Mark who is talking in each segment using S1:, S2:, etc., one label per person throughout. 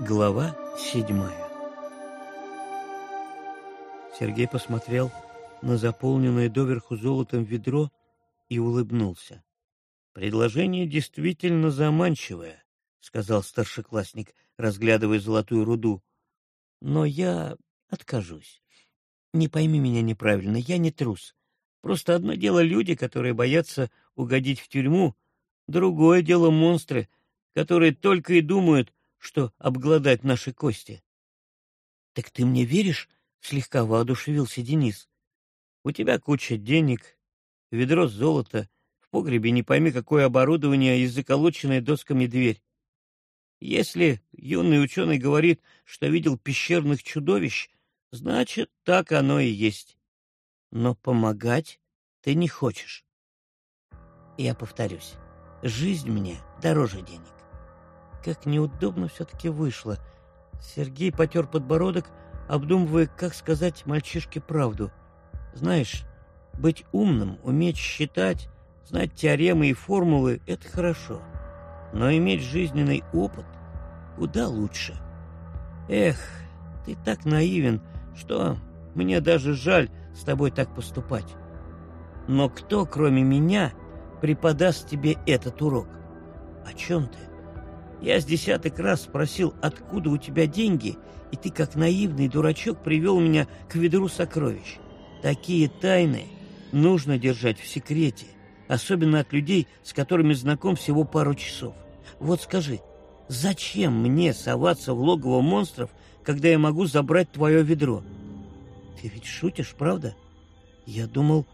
S1: Глава седьмая Сергей посмотрел на заполненное доверху золотом ведро и улыбнулся. «Предложение действительно заманчивое», — сказал старшеклассник, разглядывая золотую руду. «Но я откажусь. Не пойми меня неправильно, я не трус. Просто одно дело люди, которые боятся угодить в тюрьму, другое дело монстры, которые только и думают, что обглодать наши кости. — Так ты мне веришь? — слегка воодушевился Денис. — У тебя куча денег, ведро золота, в погребе не пойми какое оборудование и заколоченная досками дверь. Если юный ученый говорит, что видел пещерных чудовищ, значит, так оно и есть. Но помогать ты не хочешь. Я повторюсь, жизнь мне дороже денег. Как неудобно все-таки вышло. Сергей потер подбородок, обдумывая, как сказать мальчишке правду. Знаешь, быть умным, уметь считать, знать теоремы и формулы — это хорошо. Но иметь жизненный опыт куда лучше. Эх, ты так наивен, что мне даже жаль с тобой так поступать. Но кто, кроме меня, преподаст тебе этот урок? О чем ты? Я с десяток раз спросил, откуда у тебя деньги, и ты, как наивный дурачок, привел меня к ведру сокровищ. Такие тайны нужно держать в секрете, особенно от людей, с которыми знаком всего пару часов. Вот скажи, зачем мне соваться в логово монстров, когда я могу забрать твое ведро? Ты ведь шутишь, правда? Я думал,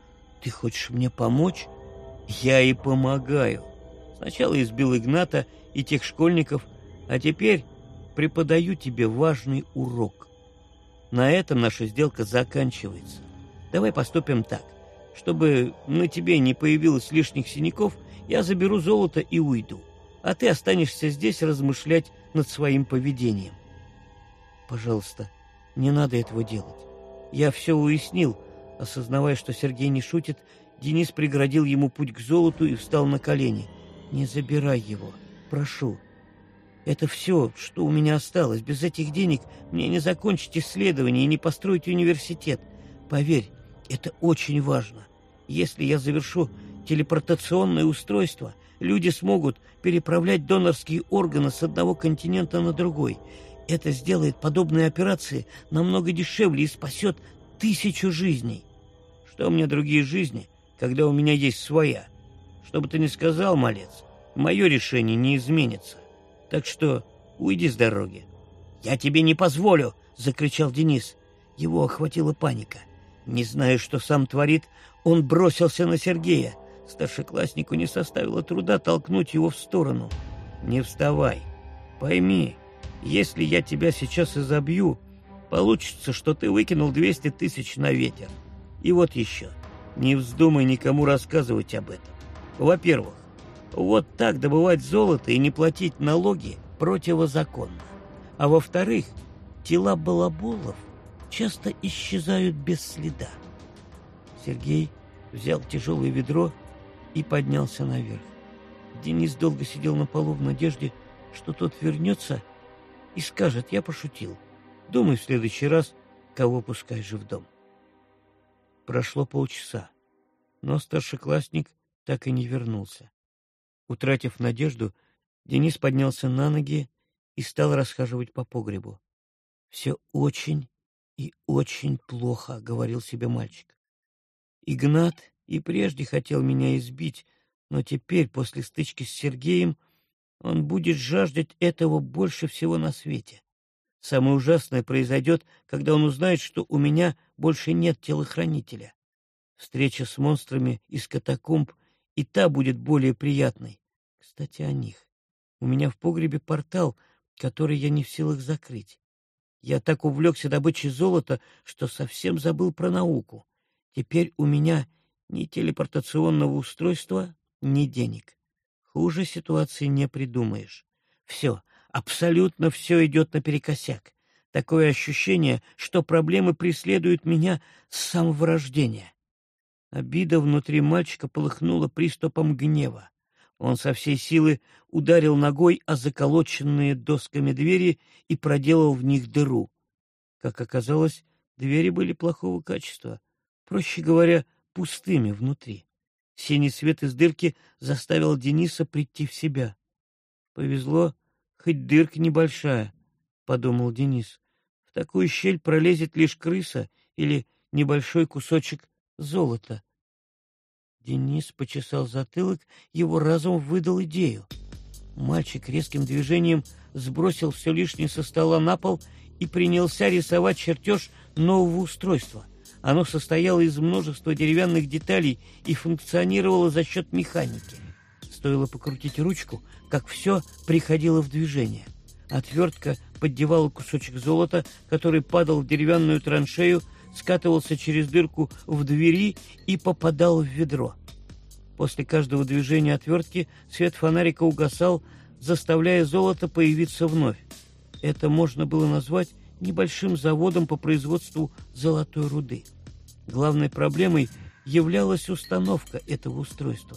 S1: ты хочешь мне помочь? Я и помогаю. Сначала избил Игната и тех школьников, а теперь преподаю тебе важный урок. На этом наша сделка заканчивается. Давай поступим так. Чтобы на тебе не появилось лишних синяков, я заберу золото и уйду, а ты останешься здесь размышлять над своим поведением. Пожалуйста, не надо этого делать. Я все уяснил. Осознавая, что Сергей не шутит, Денис преградил ему путь к золоту и встал на колени. «Не забирай его!» прошу. Это все, что у меня осталось. Без этих денег мне не закончить исследование и не построить университет. Поверь, это очень важно. Если я завершу телепортационное устройство, люди смогут переправлять донорские органы с одного континента на другой. Это сделает подобные операции намного дешевле и спасет тысячу жизней. Что мне другие жизни, когда у меня есть своя? Что бы ты ни сказал, малец, мое решение не изменится. Так что уйди с дороги. «Я тебе не позволю!» — закричал Денис. Его охватила паника. Не зная, что сам творит, он бросился на Сергея. Старшекласснику не составило труда толкнуть его в сторону. «Не вставай. Пойми, если я тебя сейчас изобью, получится, что ты выкинул 200 тысяч на ветер. И вот еще. Не вздумай никому рассказывать об этом. Во-первых, вот так добывать золото и не платить налоги противозаконно. А во-вторых, тела балаболов часто исчезают без следа. Сергей взял тяжелое ведро и поднялся наверх. Денис долго сидел на полу в надежде, что тот вернется и скажет, я пошутил. Думай в следующий раз, кого пускаешь в дом. Прошло полчаса, но старшеклассник так и не вернулся. Утратив надежду, Денис поднялся на ноги и стал расхаживать по погребу. «Все очень и очень плохо», — говорил себе мальчик. «Игнат и прежде хотел меня избить, но теперь, после стычки с Сергеем, он будет жаждать этого больше всего на свете. Самое ужасное произойдет, когда он узнает, что у меня больше нет телохранителя. Встреча с монстрами из катакомб — и та будет более приятной. Кстати, о них. У меня в погребе портал, который я не в силах закрыть. Я так увлекся добычей золота, что совсем забыл про науку. Теперь у меня ни телепортационного устройства, ни денег. Хуже ситуации не придумаешь. Все, абсолютно все идет наперекосяк. Такое ощущение, что проблемы преследуют меня с самого рождения. Обида внутри мальчика полыхнула приступом гнева. Он со всей силы ударил ногой о заколоченные досками двери и проделал в них дыру. Как оказалось, двери были плохого качества, проще говоря, пустыми внутри. Синий свет из дырки заставил Дениса прийти в себя. Повезло, хоть дырка небольшая, — подумал Денис. В такую щель пролезет лишь крыса или небольшой кусочек золота. Денис почесал затылок, его разум выдал идею. Мальчик резким движением сбросил все лишнее со стола на пол и принялся рисовать чертеж нового устройства — оно состояло из множества деревянных деталей и функционировало за счет механики. Стоило покрутить ручку, как все приходило в движение. Отвертка поддевала кусочек золота, который падал в деревянную траншею, скатывался через дырку в двери и попадал в ведро. После каждого движения отвертки свет фонарика угасал, заставляя золото появиться вновь. Это можно было назвать небольшим заводом по производству золотой руды. Главной проблемой являлась установка этого устройства.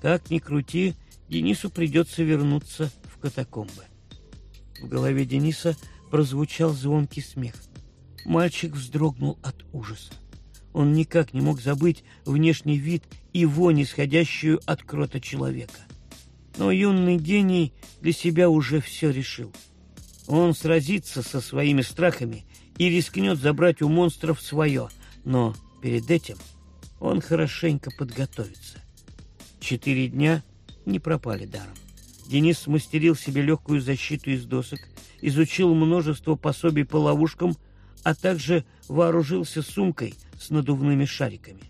S1: Как ни крути, Денису придется вернуться в катакомбы. В голове Дениса прозвучал звонкий смех. Мальчик вздрогнул от ужаса. Он никак не мог забыть внешний вид и вонь, исходящую от крота человека. Но юный гений для себя уже все решил. Он сразится со своими страхами и рискнет забрать у монстров свое — но перед этим он хорошенько подготовится. Четыре дня не пропали даром. Денис смастерил себе легкую защиту из досок, изучил множество пособий по ловушкам, а также вооружился сумкой с надувными шариками.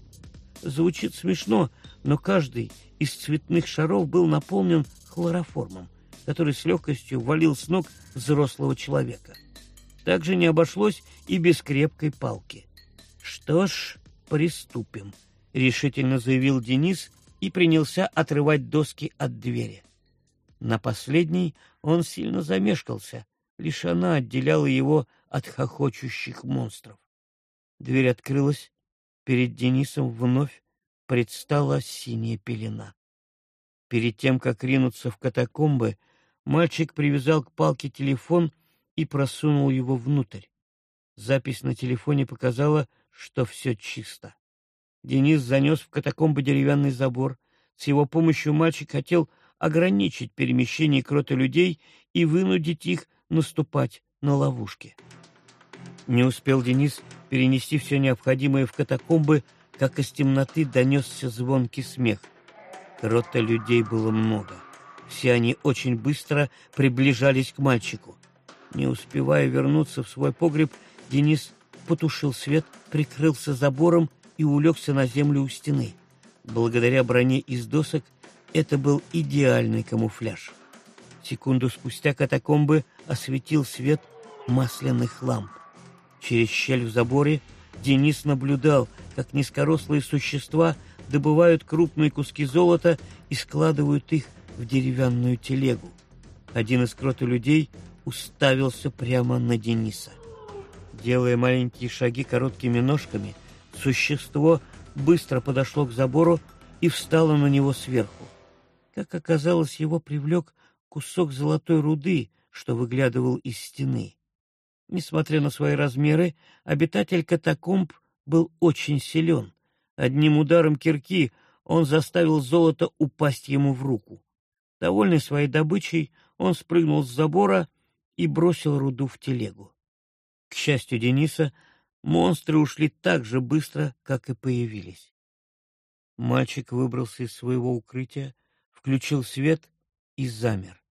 S1: Звучит смешно, но каждый из цветных шаров был наполнен хлороформом, который с легкостью валил с ног взрослого человека. Также не обошлось и без крепкой палки. «Что ж, приступим», — решительно заявил Денис и принялся отрывать доски от двери. На последней он сильно замешкался, лишь она отделяла его от хохочущих монстров. Дверь открылась, перед Денисом вновь предстала синяя пелена. Перед тем, как ринуться в катакомбы, мальчик привязал к палке телефон и просунул его внутрь. Запись на телефоне показала, что все чисто. Денис занес в катакомбы деревянный забор. С его помощью мальчик хотел ограничить перемещение крота людей и вынудить их наступать на ловушки. Не успел Денис перенести все необходимое в катакомбы, как из темноты донесся звонкий смех. Крота людей было много. Все они очень быстро приближались к мальчику. Не успевая вернуться в свой погреб, Денис потушил свет, прикрылся забором и улегся на землю у стены. Благодаря броне из досок это был идеальный камуфляж. Секунду спустя катакомбы осветил свет масляных ламп. Через щель в заборе Денис наблюдал, как низкорослые существа добывают крупные куски золота и складывают их в деревянную телегу. Один из крота людей уставился прямо на Дениса. Делая маленькие шаги короткими ножками, существо быстро подошло к забору и встало на него сверху. Как оказалось, его привлек кусок золотой руды, что выглядывал из стены. Несмотря на свои размеры, обитатель катакомб был очень силен. Одним ударом кирки он заставил золото упасть ему в руку. Довольный своей добычей, он спрыгнул с забора и бросил руду в телегу. К счастью Дениса, монстры ушли так же быстро, как и появились. Мальчик выбрался из своего укрытия, включил свет и замер.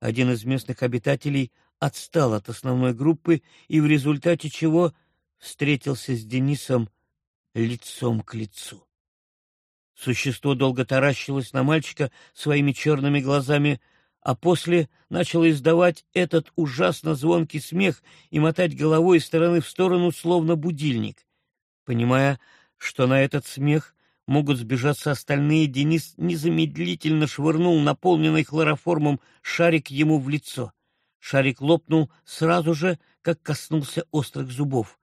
S1: Один из местных обитателей отстал от основной группы и в результате чего встретился с Денисом лицом к лицу. Существо долго таращилось на мальчика своими черными глазами, а после начал издавать этот ужасно звонкий смех и мотать головой из стороны в сторону, словно будильник. Понимая, что на этот смех могут сбежаться остальные, Денис незамедлительно швырнул наполненный хлороформом шарик ему в лицо. Шарик лопнул сразу же, как коснулся острых зубов.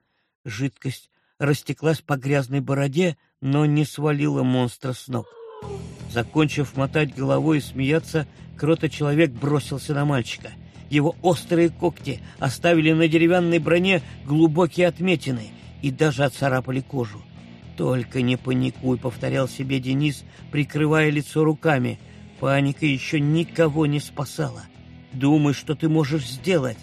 S1: Жидкость растеклась по грязной бороде, но не свалила монстра с ног. Закончив мотать головой и смеяться, крота-человек бросился на мальчика. Его острые когти оставили на деревянной броне глубокие отметины и даже отцарапали кожу. «Только не паникуй», — повторял себе Денис, прикрывая лицо руками. Паника еще никого не спасала. «Думай, что ты можешь сделать».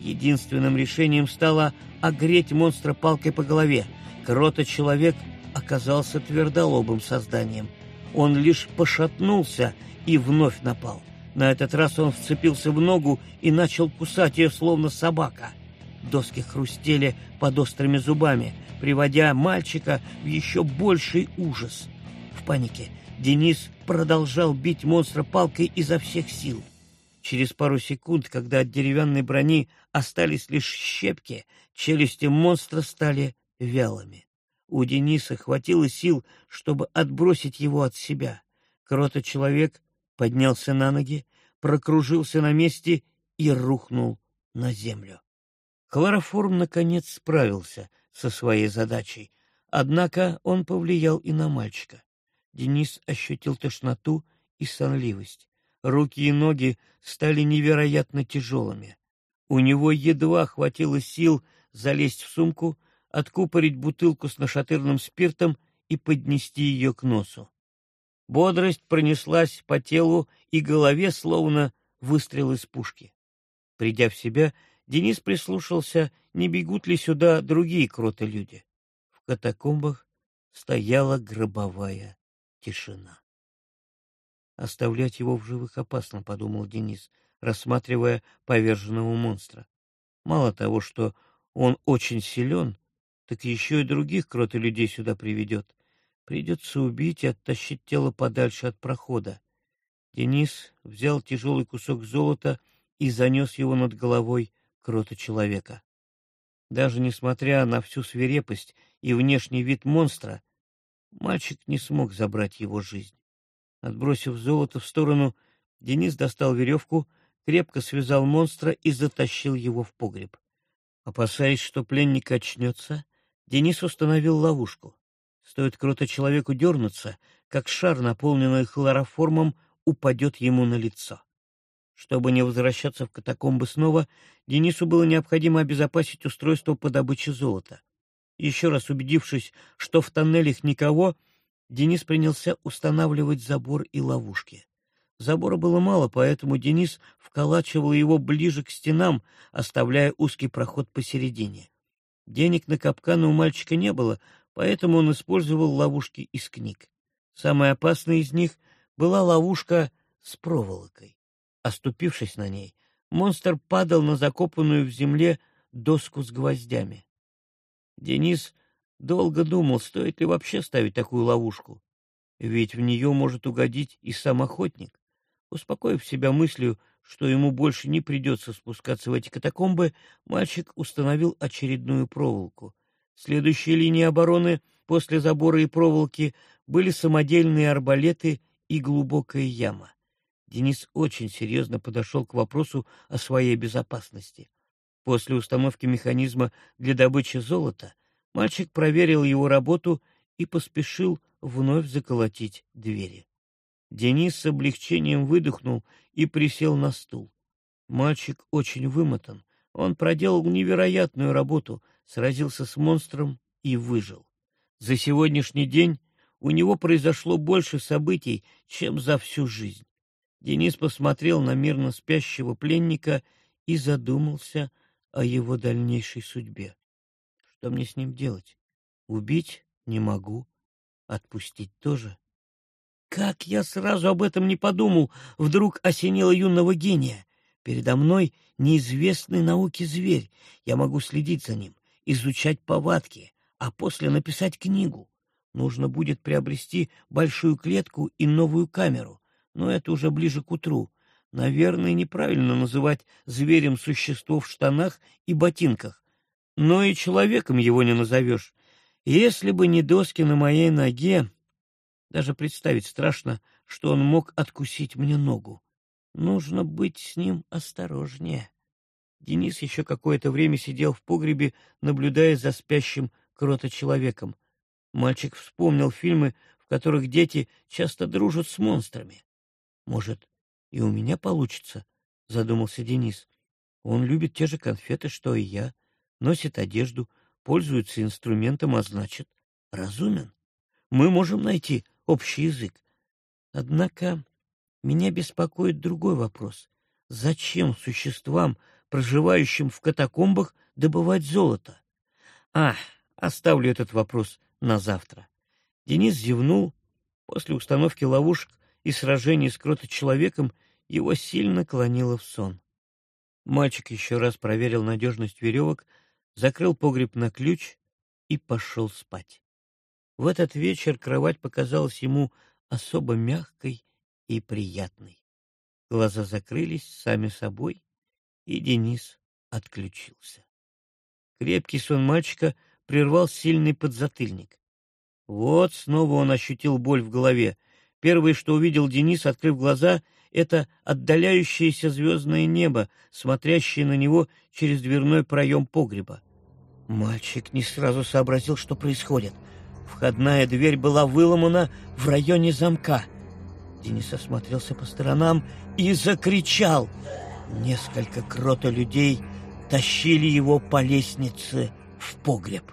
S1: Единственным решением стало огреть монстра палкой по голове. Крота-человек оказался твердолобым созданием. Он лишь пошатнулся и вновь напал. На этот раз он вцепился в ногу и начал кусать ее, словно собака. Доски хрустели под острыми зубами, приводя мальчика в еще больший ужас. В панике Денис продолжал бить монстра палкой изо всех сил. Через пару секунд, когда от деревянной брони остались лишь щепки, челюсти монстра стали вялыми. У Дениса хватило сил, чтобы отбросить его от себя. Крота-человек поднялся на ноги, прокружился на месте и рухнул на землю. Хлороформ, наконец, справился со своей задачей, однако он повлиял и на мальчика. Денис ощутил тошноту и сонливость. Руки и ноги стали невероятно тяжелыми. У него едва хватило сил залезть в сумку, откупорить бутылку с нашатырным спиртом и поднести ее к носу. Бодрость пронеслась по телу и голове, словно выстрел из пушки. Придя в себя, Денис прислушался, не бегут ли сюда другие кроты-люди. В катакомбах стояла гробовая тишина. Оставлять его в живых опасно, подумал Денис, рассматривая поверженного монстра. Мало того, что он очень силен, так еще и других кроты-людей сюда приведет. Придется убить и оттащить тело подальше от прохода. Денис взял тяжелый кусок золота и занес его над головой крота человека. Даже несмотря на всю свирепость и внешний вид монстра, мальчик не смог забрать его жизнь. Отбросив золото в сторону, Денис достал веревку, крепко связал монстра и затащил его в погреб. Опасаясь, что пленник очнется, Денис установил ловушку. Стоит круто человеку дернуться, как шар, наполненный хлороформом, упадет ему на лицо. Чтобы не возвращаться в катакомбы снова, Денису было необходимо обезопасить устройство по добыче золота. Еще раз убедившись, что в тоннелях никого, Денис принялся устанавливать забор и ловушки. Забора было мало, поэтому Денис вколачивал его ближе к стенам, оставляя узкий проход посередине. Денег на капканы у мальчика не было, поэтому он использовал ловушки из книг. Самая опасная из них была ловушка с проволокой. Оступившись на ней, монстр падал на закопанную в земле доску с гвоздями. Денис долго думал, стоит ли вообще ставить такую ловушку, ведь в нее может угодить и сам охотник. Успокоив себя мыслью, что ему больше не придется спускаться в эти катакомбы, мальчик установил очередную проволоку. Следующей линией обороны после забора и проволоки были самодельные арбалеты и глубокая яма. Денис очень серьезно подошел к вопросу о своей безопасности. После установки механизма для добычи золота мальчик проверил его работу и поспешил вновь заколотить двери. Денис с облегчением выдохнул и присел на стул. Мальчик очень вымотан. Он проделал невероятную работу, сразился с монстром и выжил. За сегодняшний день у него произошло больше событий, чем за всю жизнь. Денис посмотрел на мирно спящего пленника и задумался о его дальнейшей судьбе. Что мне с ним делать? Убить не могу, отпустить тоже. Как я сразу об этом не подумал, вдруг осенило юного гения. Передо мной неизвестный науке зверь. Я могу следить за ним, изучать повадки, а после написать книгу. Нужно будет приобрести большую клетку и новую камеру, но это уже ближе к утру. Наверное, неправильно называть зверем существо в штанах и ботинках, но и человеком его не назовешь. Если бы не доски на моей ноге, даже представить страшно, что он мог откусить мне ногу. Нужно быть с ним осторожнее. Денис еще какое-то время сидел в погребе, наблюдая за спящим крото-человеком. Мальчик вспомнил фильмы, в которых дети часто дружат с монстрами. Может, и у меня получится, — задумался Денис. Он любит те же конфеты, что и я, носит одежду, пользуется инструментом, а значит, разумен. Мы можем найти общий язык. Однако меня беспокоит другой вопрос. Зачем существам, проживающим в катакомбах, добывать золото? А, оставлю этот вопрос на завтра. Денис зевнул. После установки ловушек и сражений с крото-человеком его сильно клонило в сон. Мальчик еще раз проверил надежность веревок, закрыл погреб на ключ и пошел спать. В этот вечер кровать показалась ему особо мягкой и приятной. Глаза закрылись сами собой, и Денис отключился. Крепкий сон мальчика прервал сильный подзатыльник. Вот снова он ощутил боль в голове. Первое, что увидел Денис, открыв глаза, это отдаляющееся звездное небо, смотрящее на него через дверной проем погреба. Мальчик не сразу сообразил, что происходит. Входная дверь была выломана в районе замка. Денис осмотрелся по сторонам и закричал. Несколько крота людей тащили его по лестнице в погреб.